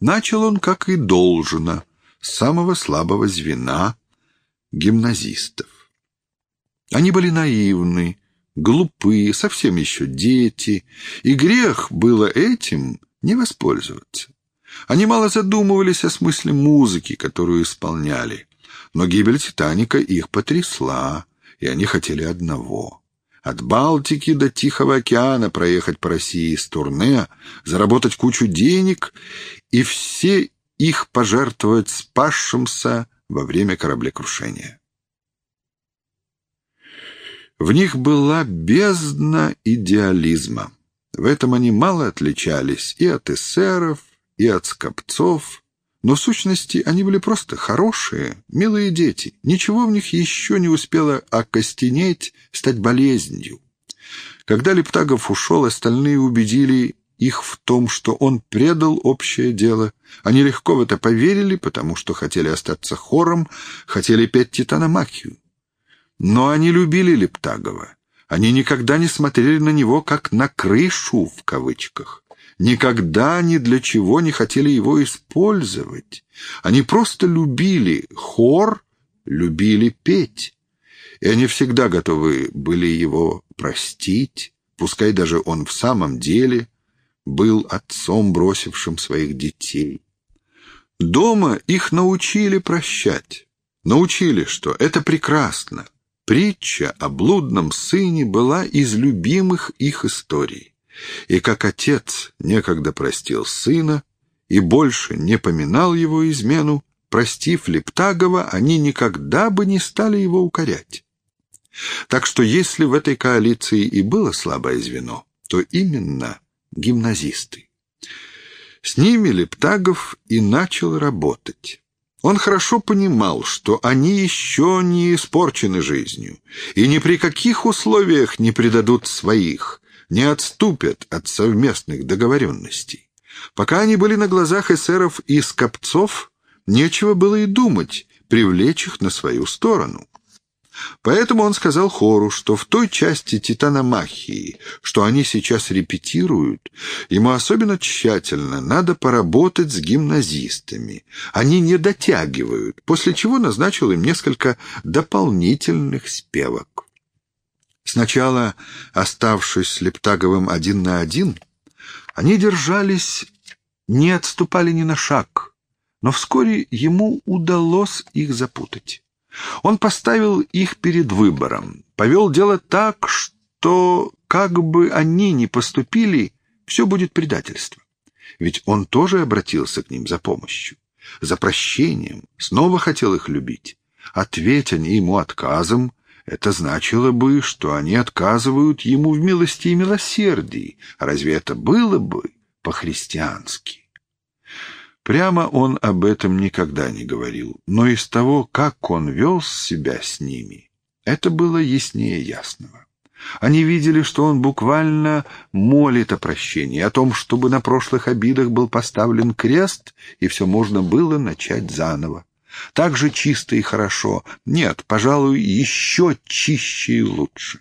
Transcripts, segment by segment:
Начал он, как и должно, с самого слабого звена гимназистов. Они были наивны, глупые, совсем еще дети, и грех было этим не воспользоваться. Они мало задумывались о смысле музыки, которую исполняли, но гибель «Титаника» их потрясла, и они хотели одного — от Балтики до Тихого океана проехать по России с турне, заработать кучу денег и все их пожертвовать спасшимся во время кораблекрушения. В них была бездна идеализма. В этом они мало отличались и от эсеров, и от скопцов, но в сущности они были просто хорошие, милые дети. Ничего в них еще не успело окостенеть, стать болезнью. Когда Лептагов ушел, остальные убедили их в том, что он предал общее дело. Они легко в это поверили, потому что хотели остаться хором, хотели петь титаномахию. Но они любили Лептагова. Они никогда не смотрели на него как на «крышу» в кавычках. Никогда ни для чего не хотели его использовать. Они просто любили хор, любили петь. И они всегда готовы были его простить, пускай даже он в самом деле был отцом, бросившим своих детей. Дома их научили прощать. Научили, что это прекрасно, Притча о блудном сыне была из любимых их историй. И как отец некогда простил сына и больше не поминал его измену, простив Лептагова, они никогда бы не стали его укорять. Так что если в этой коалиции и было слабое звено, то именно гимназисты. С ними Лептагов и начал работать. Он хорошо понимал, что они еще не испорчены жизнью и ни при каких условиях не предадут своих, не отступят от совместных договоренностей. Пока они были на глазах эсеров и скопцов, нечего было и думать привлечь их на свою сторону. Поэтому он сказал хору, что в той части титаномахии, что они сейчас репетируют, ему особенно тщательно надо поработать с гимназистами. Они не дотягивают, после чего назначил им несколько дополнительных спевок. Сначала, оставшись с Лептаговым один на один, они держались, не отступали ни на шаг, но вскоре ему удалось их запутать. Он поставил их перед выбором, повел дело так, что, как бы они ни поступили, все будет предательство. Ведь он тоже обратился к ним за помощью, за прощением, снова хотел их любить. Ответь они ему отказом, это значило бы, что они отказывают ему в милости и милосердии. Разве это было бы по-христиански? Прямо он об этом никогда не говорил, но из того, как он вел себя с ними, это было яснее ясного. Они видели, что он буквально молит о прощении, о том, чтобы на прошлых обидах был поставлен крест, и все можно было начать заново. Так же чисто и хорошо. Нет, пожалуй, еще чище и лучше.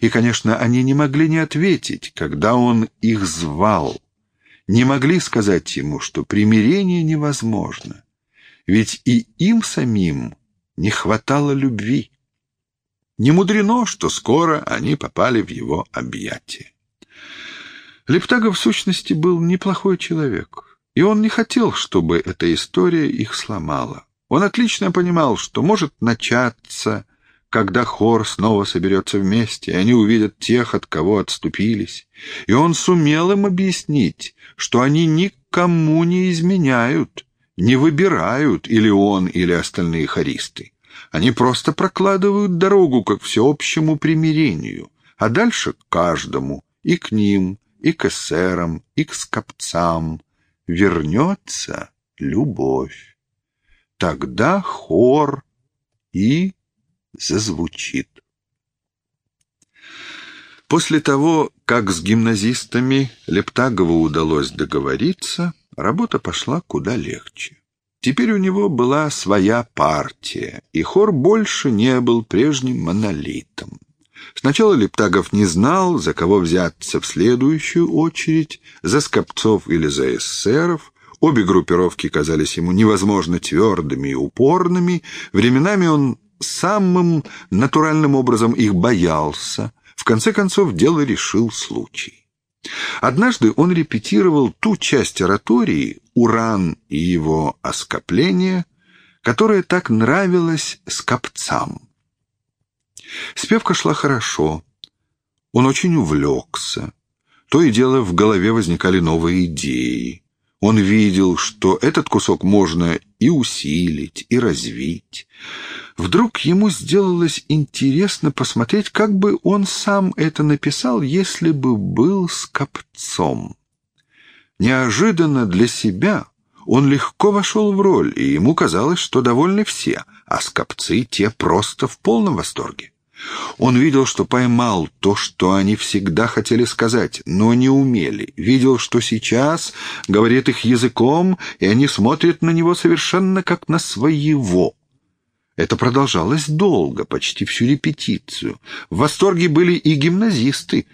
И, конечно, они не могли не ответить, когда он их звал, не могли сказать ему, что примирение невозможно, ведь и им самим не хватало любви. Не мудрено, что скоро они попали в его объятия. Лептагов в сущности был неплохой человек, и он не хотел, чтобы эта история их сломала. Он отлично понимал, что может начаться когда хор снова соберется вместе, и они увидят тех, от кого отступились. И он сумел им объяснить, что они никому не изменяют, не выбирают или он, или остальные хористы. Они просто прокладывают дорогу к всеобщему примирению, а дальше к каждому, и к ним, и к эсерам, и к скопцам, вернется любовь. Тогда хор и зазвучит. После того, как с гимназистами Лептагову удалось договориться, работа пошла куда легче. Теперь у него была своя партия, и хор больше не был прежним монолитом. Сначала Лептагов не знал, за кого взяться в следующую очередь, за скопцов или за эсеров. Обе группировки казались ему невозможно твердыми и упорными. Временами он самым натуральным образом их боялся. В конце концов, дело решил случай. Однажды он репетировал ту часть оратории «Уран и его оскопление», которая так нравилась скопцам. Спевка шла хорошо. Он очень увлекся. То и дело в голове возникали новые идеи. Он видел, что этот кусок можно и усилить, и развить. Вдруг ему сделалось интересно посмотреть, как бы он сам это написал, если бы был скопцом. Неожиданно для себя он легко вошел в роль, и ему казалось, что довольны все, а скопцы те просто в полном восторге. Он видел, что поймал то, что они всегда хотели сказать, но не умели. Видел, что сейчас говорит их языком, и они смотрят на него совершенно как на своего. Это продолжалось долго, почти всю репетицию. В восторге были и гимназисты.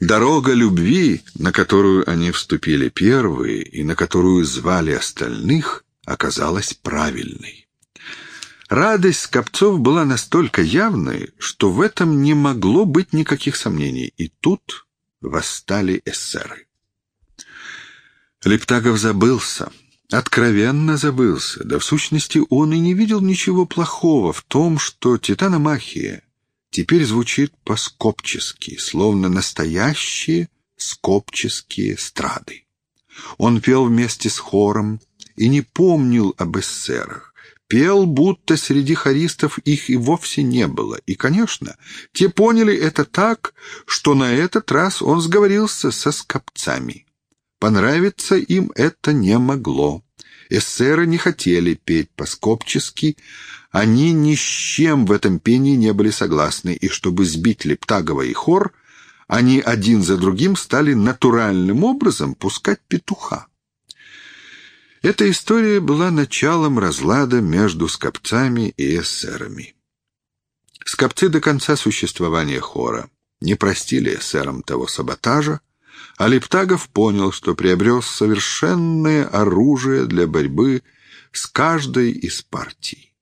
Дорога любви, на которую они вступили первые и на которую звали остальных, оказалась правильной. Радость Скопцов была настолько явной, что в этом не могло быть никаких сомнений, и тут восстали эсеры. Лептагов забылся, откровенно забылся, да в сущности он и не видел ничего плохого в том, что титаномахия теперь звучит по-скопчески, словно настоящие скопческие страды. Он пел вместе с хором и не помнил об эсерах, пел, будто среди хористов их и вовсе не было. И, конечно, те поняли это так, что на этот раз он сговорился со скопцами. Понравиться им это не могло. Эсеры не хотели петь по-скопчески, они ни с чем в этом пении не были согласны, и чтобы сбить Лептагова и хор, они один за другим стали натуральным образом пускать петуха. Эта история была началом разлада между скопцами и эсерами. Скопцы до конца существования хора не простили эсерам того саботажа, а Лептагов понял, что приобрел совершенное оружие для борьбы с каждой из партий.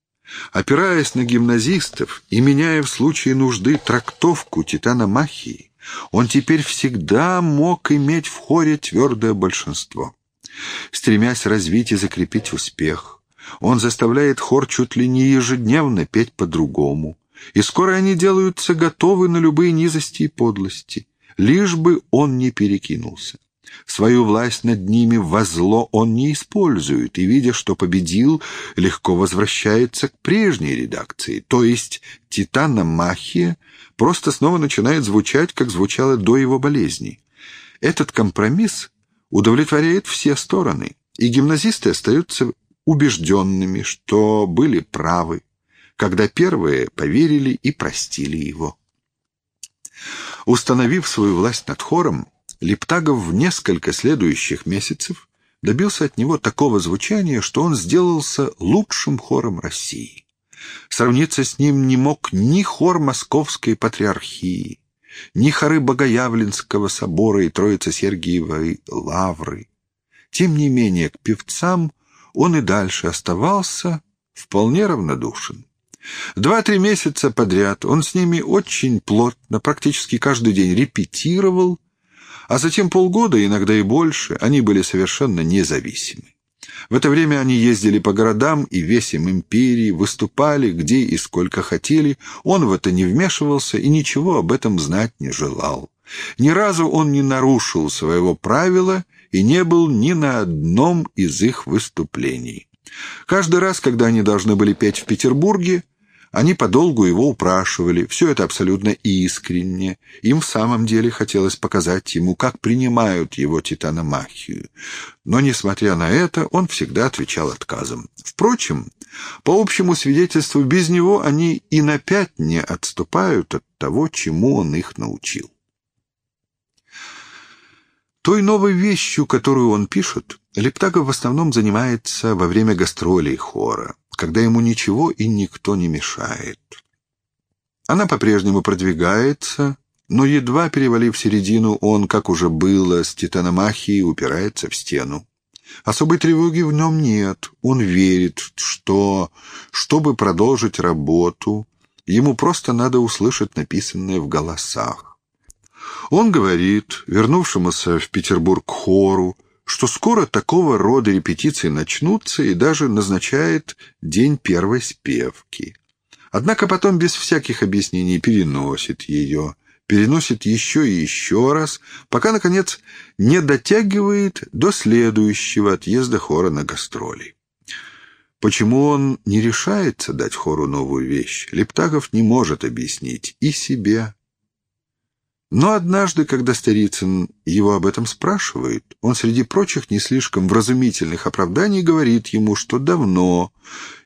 Опираясь на гимназистов и меняя в случае нужды трактовку Титана Махии, он теперь всегда мог иметь в хоре твердое большинство. Стремясь развить и закрепить успех, он заставляет хор чуть ли не ежедневно петь по-другому, и скоро они делаются готовы на любые низости и подлости, лишь бы он не перекинулся. Свою власть над ними во зло он не использует, и, видя, что победил, легко возвращается к прежней редакции, то есть «Титана Махия» просто снова начинает звучать, как звучало до его болезни. Этот компромисс удовлетворяет все стороны, и гимназисты остаются убежденными, что были правы, когда первые поверили и простили его. Установив свою власть над хором, Лептагов в несколько следующих месяцев добился от него такого звучания, что он сделался лучшим хором России. Сравниться с ним не мог ни хор Московской патриархии, ни хоры Богоявленского собора и Троицы-Сергиевой лавры. Тем не менее, к певцам он и дальше оставался вполне равнодушен. Два-три месяца подряд он с ними очень плотно, практически каждый день репетировал, а затем полгода, иногда и больше, они были совершенно независимы. В это время они ездили по городам и весям империи, выступали где и сколько хотели, он в это не вмешивался и ничего об этом знать не желал. Ни разу он не нарушил своего правила и не был ни на одном из их выступлений. Каждый раз, когда они должны были петь в Петербурге, они подолгу его упрашивали, все это абсолютно искренне. Им в самом деле хотелось показать ему, как принимают его титаномахию. Но, несмотря на это, он всегда отвечал отказом. Впрочем, по общему свидетельству, без него они и на пять не отступают от того, чему он их научил. Той новой вещью, которую он пишет, Лептагов в основном занимается во время гастролей хора когда ему ничего и никто не мешает. Она по-прежнему продвигается, но, едва перевалив середину, он, как уже было, с титаномахией упирается в стену. Особой тревоги в нем нет. Он верит, что, чтобы продолжить работу, ему просто надо услышать написанное в голосах. Он говорит вернувшемуся в Петербург хору, что скоро такого рода репетиции начнутся и даже назначает день первой спевки. Однако потом без всяких объяснений переносит ее, переносит еще и еще раз, пока, наконец, не дотягивает до следующего отъезда хора на гастроли. Почему он не решается дать хору новую вещь, Лептагов не может объяснить и себе, но однажды, когда Старицын его об этом спрашивает, он среди прочих не слишком вразумительных оправданий говорит ему, что давно,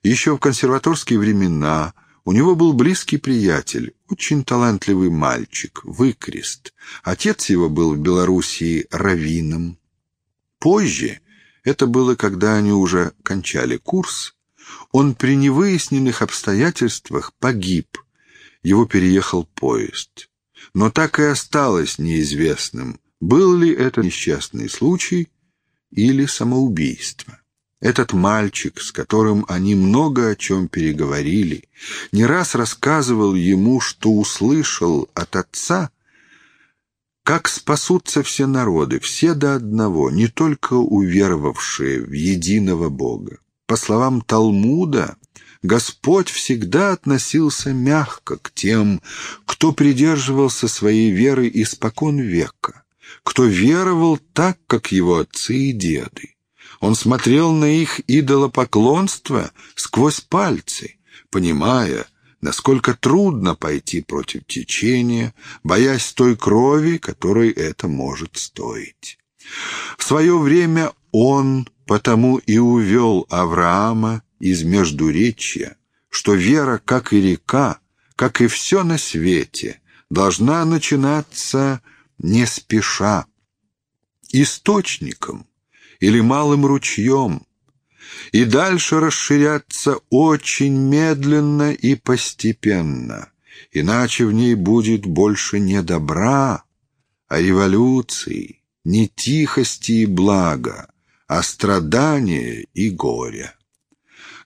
еще в консерваторские времена, у него был близкий приятель, очень талантливый мальчик, выкрест. Отец его был в Белоруссии раввином. Позже, это было, когда они уже кончали курс, он при невыясненных обстоятельствах погиб. Его переехал поезд но так и осталось неизвестным, был ли это несчастный случай или самоубийство. Этот мальчик, с которым они много о чем переговорили, не раз рассказывал ему, что услышал от отца, как спасутся все народы, все до одного, не только уверовавшие в единого Бога. По словам Талмуда, Господь всегда относился мягко к тем, кто придерживался своей веры испокон века, кто веровал так, как его отцы и деды. Он смотрел на их идолопоклонство сквозь пальцы, понимая, насколько трудно пойти против течения, боясь той крови, которой это может стоить. В свое время он потому и увел Авраама из Междуречья, что вера, как и река, как и все на свете, должна начинаться не спеша, источником или малым ручьем, и дальше расширяться очень медленно и постепенно, иначе в ней будет больше не добра, а революции, не тихости и блага, а страдания и горя.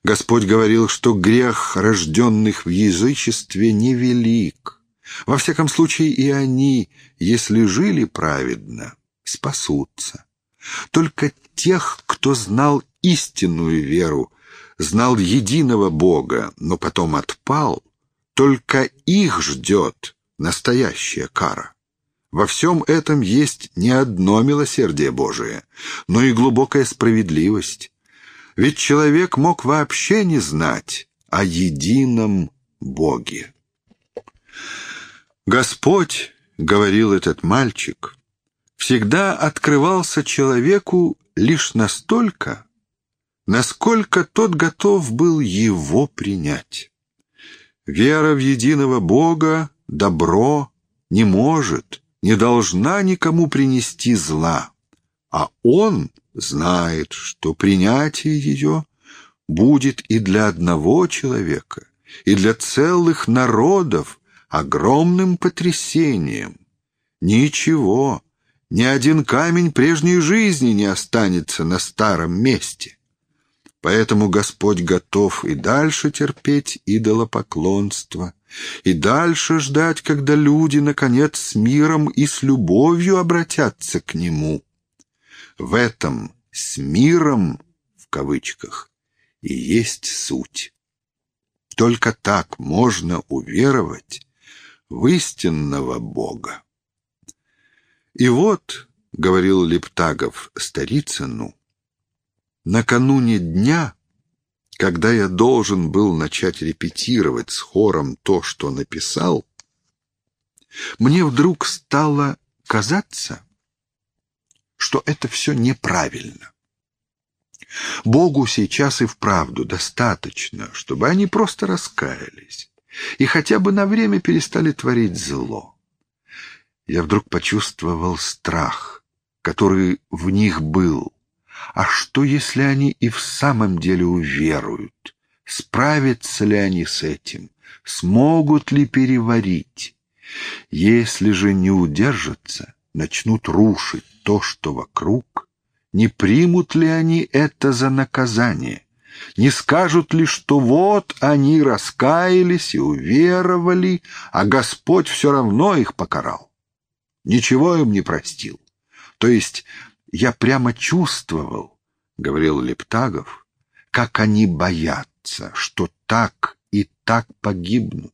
Господь говорил, что грех рожденных в язычестве невелик. Во всяком случае и они, если жили праведно, спасутся. Только тех, кто знал истинную веру, знал единого Бога, но потом отпал, только их ждет настоящая кара. Во всем этом есть не одно милосердие Божие, но и глубокая справедливость. Ведь человек мог вообще не знать о едином Боге. Господь, — говорил этот мальчик, — всегда открывался человеку лишь настолько, насколько тот готов был его принять. Вера в единого Бога, добро, не может, не должна никому принести зла, а Он знает, что принятие ее будет и для одного человека, и для целых народов огромным потрясением. Ничего, ни один камень прежней жизни не останется на старом месте. Поэтому Господь готов и дальше терпеть идолопоклонство, и дальше ждать, когда люди, наконец, с миром и с любовью обратятся к Нему. В этом «с миром» в кавычках и есть суть. Только так можно уверовать в истинного Бога. И вот, — говорил Лептагов Старицыну, — накануне дня, когда я должен был начать репетировать с хором то, что написал, мне вдруг стало казаться, что это все неправильно. Богу сейчас и вправду достаточно, чтобы они просто раскаялись и хотя бы на время перестали творить зло. Я вдруг почувствовал страх, который в них был. А что, если они и в самом деле уверуют? Справятся ли они с этим? Смогут ли переварить? Если же не удержатся, начнут рушить то, что вокруг, не примут ли они это за наказание? Не скажут ли, что вот они раскаялись и уверовали, а Господь все равно их покарал? Ничего им не простил. То есть я прямо чувствовал, — говорил Лептагов, — как они боятся, что так и так погибнут.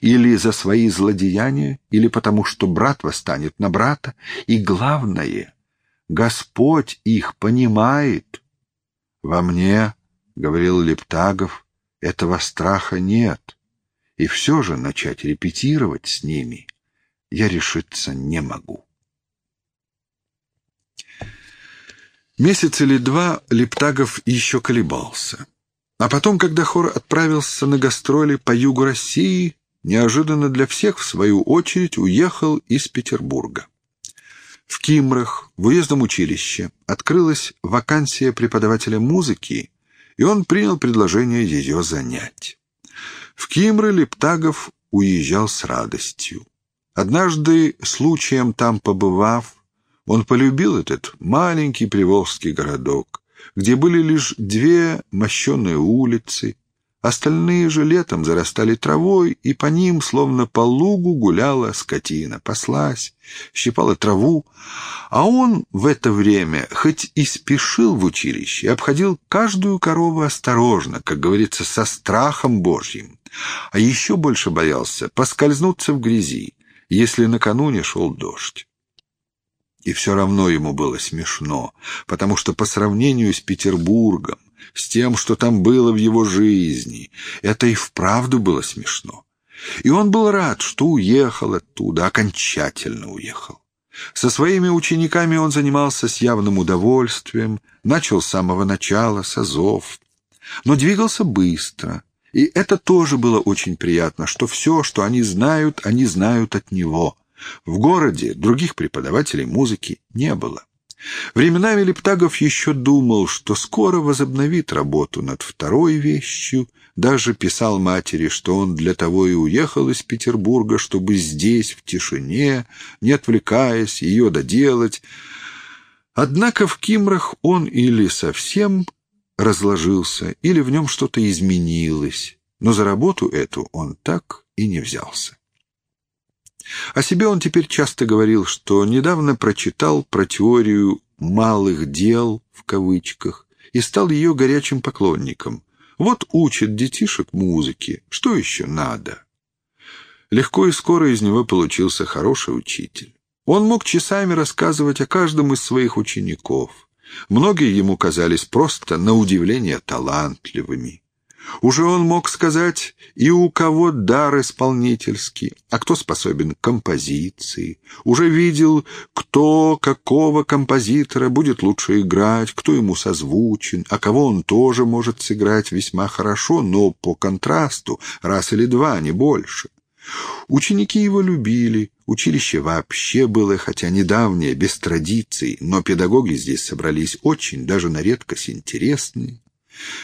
Или за свои злодеяния, или потому что брат восстанет на брата. И главное, Господь их понимает. Во мне, — говорил Лептагов, — этого страха нет. И все же начать репетировать с ними я решиться не могу. Месяц или два Лептагов еще колебался. А потом, когда хор отправился на гастроли по югу России, неожиданно для всех, в свою очередь, уехал из Петербурга. В Кимрах, в уездном училище, открылась вакансия преподавателя музыки, и он принял предложение ее занять. В Кимры Лептагов уезжал с радостью. Однажды, случаем там побывав, он полюбил этот маленький приволжский городок, где были лишь две мощеные улицы, остальные же летом зарастали травой, и по ним, словно по лугу, гуляла скотина, паслась, щипала траву, а он в это время, хоть и спешил в училище, обходил каждую корову осторожно, как говорится, со страхом Божьим, а еще больше боялся поскользнуться в грязи, если накануне шел дождь. И все равно ему было смешно, потому что по сравнению с Петербургом, с тем, что там было в его жизни, это и вправду было смешно. И он был рад, что уехал оттуда, окончательно уехал. Со своими учениками он занимался с явным удовольствием, начал с самого начала, с азов, но двигался быстро. И это тоже было очень приятно, что все, что они знают, они знают от него — в городе других преподавателей музыки не было. Временами Лептагов еще думал, что скоро возобновит работу над второй вещью, даже писал матери, что он для того и уехал из Петербурга, чтобы здесь, в тишине, не отвлекаясь, ее доделать. Однако в Кимрах он или совсем разложился, или в нем что-то изменилось, но за работу эту он так и не взялся. О себе он теперь часто говорил, что недавно прочитал про теорию «малых дел» в кавычках и стал ее горячим поклонником. Вот учит детишек музыке, что еще надо? Легко и скоро из него получился хороший учитель. Он мог часами рассказывать о каждом из своих учеников. Многие ему казались просто на удивление талантливыми. Уже он мог сказать, и у кого дар исполнительский, а кто способен к композиции. Уже видел, кто какого композитора будет лучше играть, кто ему созвучен, а кого он тоже может сыграть весьма хорошо, но по контрасту, раз или два, не больше. Ученики его любили, училище вообще было, хотя недавнее, без традиций, но педагоги здесь собрались очень, даже на редкость интересные.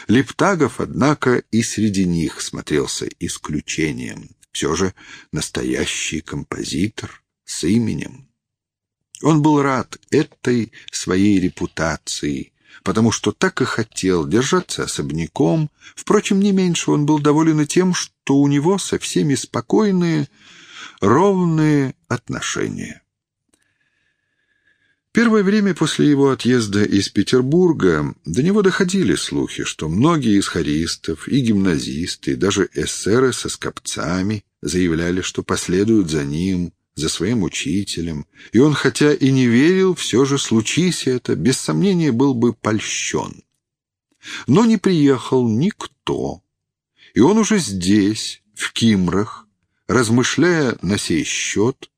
Лептагов, однако, и среди них смотрелся исключением. Все же настоящий композитор с именем. Он был рад этой своей репутации, потому что так и хотел держаться особняком. Впрочем, не меньше он был доволен и тем, что у него со всеми спокойные, ровные отношения. Первое время после его отъезда из Петербурга до него доходили слухи, что многие из хористов и гимназисты, даже эсеры со скопцами заявляли, что последуют за ним, за своим учителем, и он, хотя и не верил, все же случись это, без сомнения был бы польщен. Но не приехал никто, и он уже здесь, в Кимрах, размышляя на сей счет,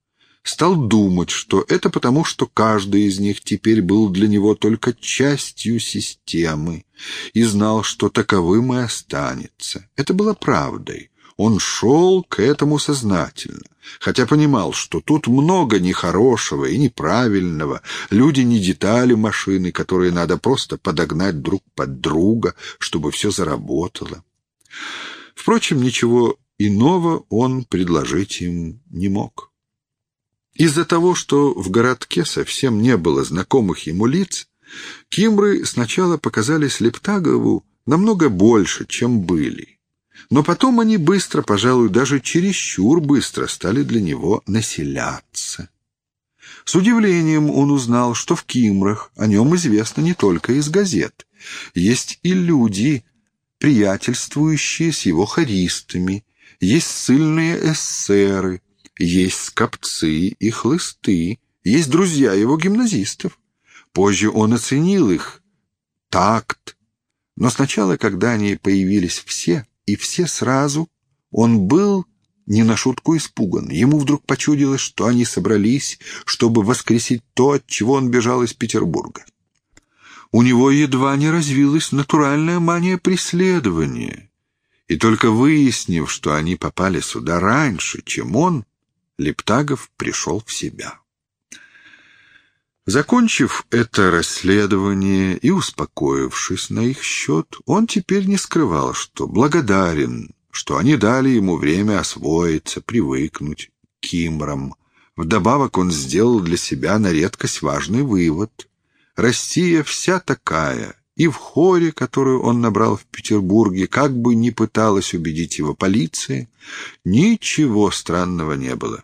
стал думать, что это потому, что каждый из них теперь был для него только частью системы и знал, что таковым и останется. Это было правдой. Он шел к этому сознательно, хотя понимал, что тут много нехорошего и неправильного. Люди не детали машины, которые надо просто подогнать друг под друга, чтобы все заработало. Впрочем, ничего иного он предложить им не мог. Из-за того, что в городке совсем не было знакомых ему лиц, Кимры сначала показались Лептагову намного больше, чем были. Но потом они быстро, пожалуй, даже чересчур быстро стали для него населяться. С удивлением он узнал, что в Кимрах о нем известно не только из газет. Есть и люди, приятельствующие с его хористами, есть сильные эсеры, есть скопцы и хлысты, есть друзья его гимназистов. Позже он оценил их такт. Но сначала, когда они появились все, и все сразу, он был не на шутку испуган. Ему вдруг почудилось, что они собрались, чтобы воскресить то, от чего он бежал из Петербурга. У него едва не развилась натуральная мания преследования. И только выяснив, что они попали сюда раньше, чем он, Лептагов пришел в себя. Закончив это расследование и успокоившись на их счет, он теперь не скрывал, что благодарен, что они дали ему время освоиться, привыкнуть к кимрам. Вдобавок он сделал для себя на редкость важный вывод. Россия вся такая, и в хоре, которую он набрал в Петербурге, как бы ни пыталась убедить его полиция, ничего странного не было.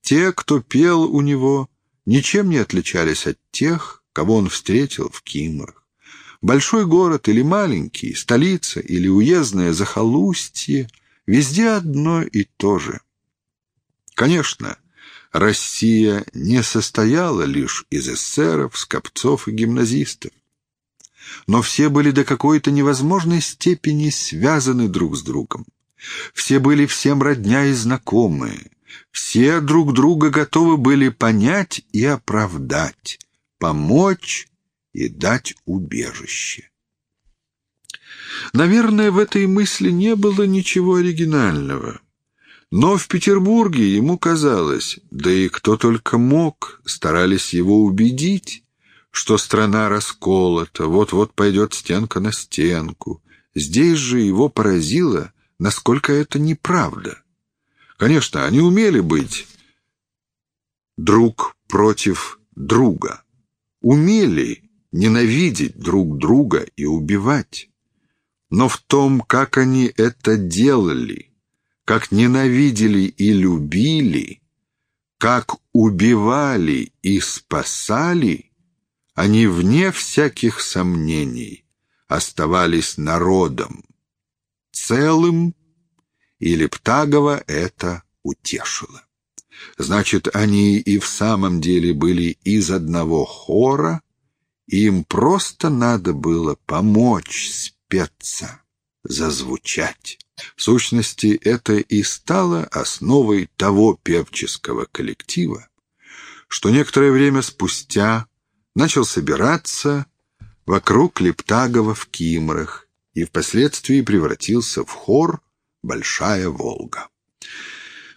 Те, кто пел у него, ничем не отличались от тех, кого он встретил в Кимрах. Большой город или маленький, столица или уездное захолустье — везде одно и то же. Конечно, Россия не состояла лишь из эсеров, скопцов и гимназистов. Но все были до какой-то невозможной степени связаны друг с другом. Все были всем родня и знакомые. Все друг друга готовы были понять и оправдать, помочь и дать убежище. Наверное, в этой мысли не было ничего оригинального. Но в Петербурге ему казалось, да и кто только мог, старались его убедить, что страна расколота, вот-вот пойдет стенка на стенку. Здесь же его поразило, насколько это неправда. Конечно, они умели быть друг против друга, умели ненавидеть друг друга и убивать. Но в том, как они это делали, как ненавидели и любили, как убивали и спасали, они, вне всяких сомнений, оставались народом, целым и Лептагова это утешило. Значит, они и в самом деле были из одного хора, и им просто надо было помочь спеться, зазвучать. В сущности, это и стало основой того певческого коллектива, что некоторое время спустя начал собираться вокруг Лептагова в Кимрах и впоследствии превратился в хор Большая Волга.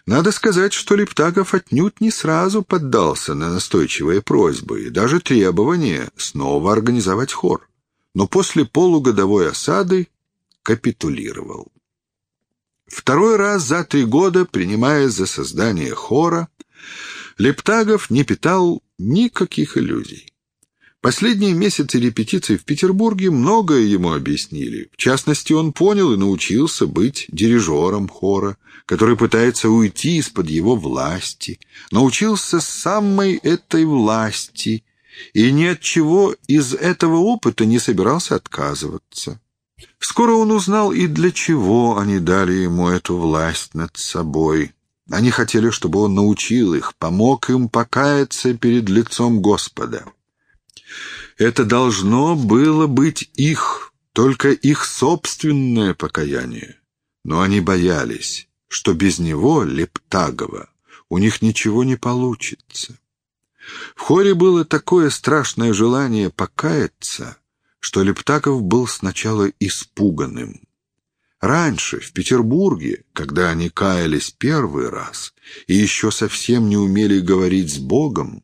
Надо сказать, что Лептагов отнюдь не сразу поддался на настойчивые просьбы и даже требования снова организовать хор, но после полугодовой осады капитулировал. Второй раз за три года, принимая за создание хора, Лептагов не питал никаких иллюзий. Последние месяцы репетиций в Петербурге многое ему объяснили. В частности, он понял и научился быть дирижером хора, который пытается уйти из-под его власти. Научился самой этой власти и ни от чего из этого опыта не собирался отказываться. Скоро он узнал и для чего они дали ему эту власть над собой. Они хотели, чтобы он научил их, помог им покаяться перед лицом Господа. Это должно было быть их, только их собственное покаяние. Но они боялись, что без него, Лептагова, у них ничего не получится. В хоре было такое страшное желание покаяться, что Лептаков был сначала испуганным. Раньше, в Петербурге, когда они каялись первый раз и еще совсем не умели говорить с Богом,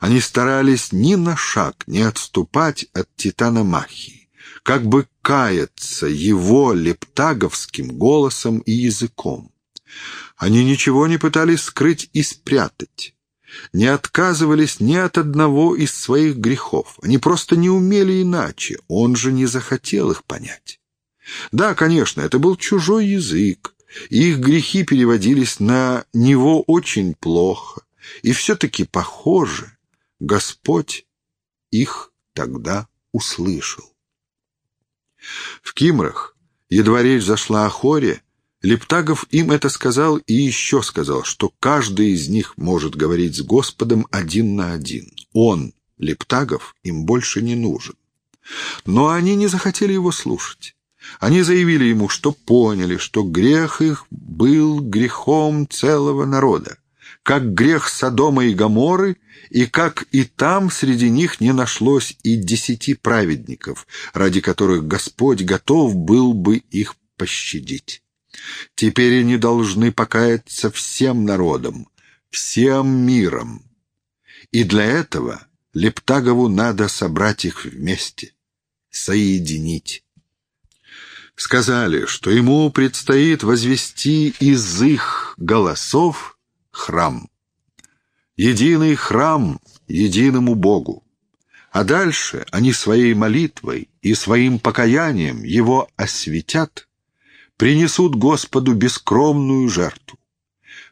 они старались ни на шаг не отступать от Титана Махи, как бы каяться его лептаговским голосом и языком. Они ничего не пытались скрыть и спрятать. не отказывались ни от одного из своих грехов. Они просто не умели иначе, он же не захотел их понять. Да, конечно, это был чужой язык, их грехи переводились на него очень плохо, и все-таки, похоже, Господь их тогда услышал. В Кимрах, едва речь зашла о хоре, Лептагов им это сказал и еще сказал, что каждый из них может говорить с Господом один на один. Он, Лептагов, им больше не нужен. Но они не захотели его слушать. Они заявили ему, что поняли, что грех их был грехом целого народа, как грех Содома и Гоморы, и как и там среди них не нашлось и десяти праведников, ради которых Господь готов был бы их пощадить. Теперь они должны покаяться всем народом, всем миром. И для этого Лептагову надо собрать их вместе, соединить. Сказали, что ему предстоит возвести из их голосов храм. Единый храм единому Богу. А дальше они своей молитвой и своим покаянием его осветят принесут Господу бескромную жертву.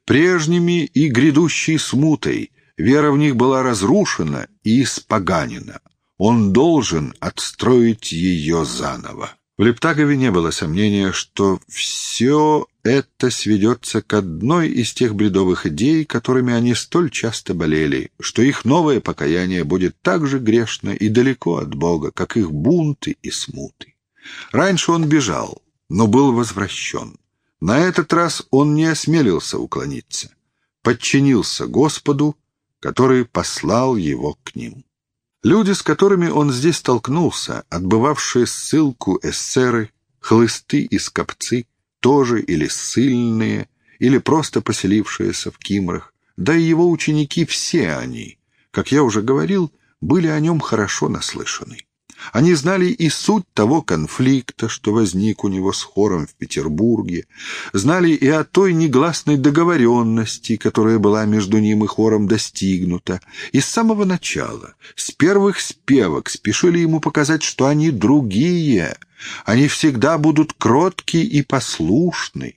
Прежними и грядущей смутой вера в них была разрушена и испоганена. Он должен отстроить ее заново. В Лептагове не было сомнения, что все это сведется к одной из тех бредовых идей, которыми они столь часто болели, что их новое покаяние будет так же грешно и далеко от Бога, как их бунты и смуты. Раньше он бежал, но был возвращен. На этот раз он не осмелился уклониться, подчинился Господу, который послал его к ним. Люди, с которыми он здесь столкнулся, отбывавшие ссылку эсеры, хлысты и скопцы, тоже или ссыльные, или просто поселившиеся в Кимрах, да и его ученики все они, как я уже говорил, были о нем хорошо наслышаны. Они знали и суть того конфликта, что возник у него с хором в Петербурге, знали и о той негласной договоренности, которая была между ним и хором достигнута, и с самого начала, с первых спевок, спешили ему показать, что они другие, они всегда будут кротки и послушны.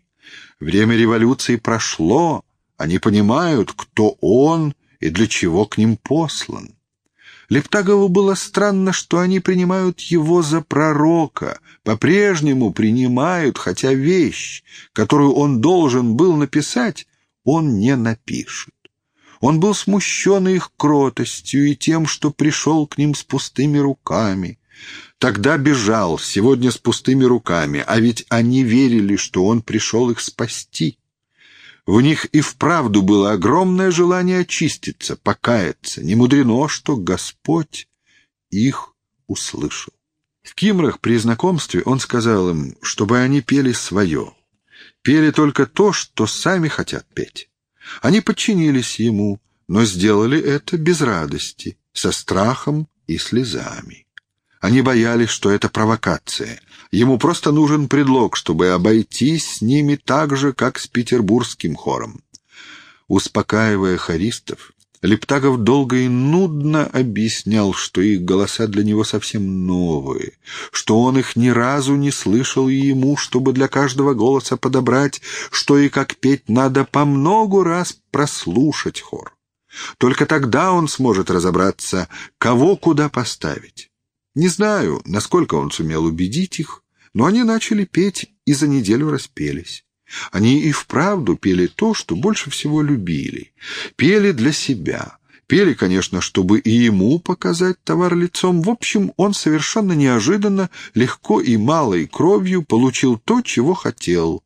Время революции прошло, они понимают, кто он и для чего к ним послан. Лептагову было странно, что они принимают его за пророка, по-прежнему принимают, хотя вещь, которую он должен был написать, он не напишет. Он был смущен их кротостью и тем, что пришел к ним с пустыми руками. Тогда бежал, сегодня с пустыми руками, а ведь они верили, что он пришел их спасти. В них и вправду было огромное желание очиститься, покаяться. Не мудрено, что Господь их услышал. В Кимрах при знакомстве он сказал им, чтобы они пели свое. Пели только то, что сами хотят петь. Они подчинились ему, но сделали это без радости, со страхом и слезами. Они боялись, что это провокация. Ему просто нужен предлог, чтобы обойтись с ними так же, как с петербургским хором. Успокаивая хористов, Лептагов долго и нудно объяснял, что их голоса для него совсем новые, что он их ни разу не слышал и ему, чтобы для каждого голоса подобрать, что и как петь надо по многу раз прослушать хор. Только тогда он сможет разобраться, кого куда поставить. Не знаю, насколько он сумел убедить их, но они начали петь и за неделю распелись. Они и вправду пели то, что больше всего любили. Пели для себя. Пели, конечно, чтобы и ему показать товар лицом. В общем, он совершенно неожиданно, легко и малой кровью получил то, чего хотел.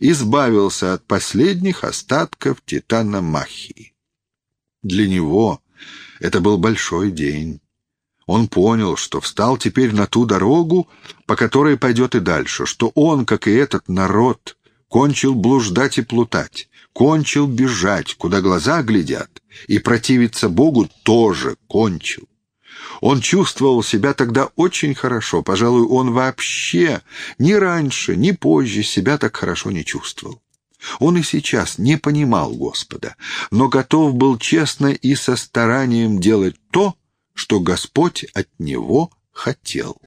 Избавился от последних остатков титана Махии. Для него это был большой день. Он понял, что встал теперь на ту дорогу, по которой пойдет и дальше, что он, как и этот народ, кончил блуждать и плутать, кончил бежать, куда глаза глядят, и противиться Богу тоже кончил. Он чувствовал себя тогда очень хорошо, пожалуй, он вообще ни раньше, ни позже себя так хорошо не чувствовал. Он и сейчас не понимал Господа, но готов был честно и со старанием делать то, что Господь от него хотел.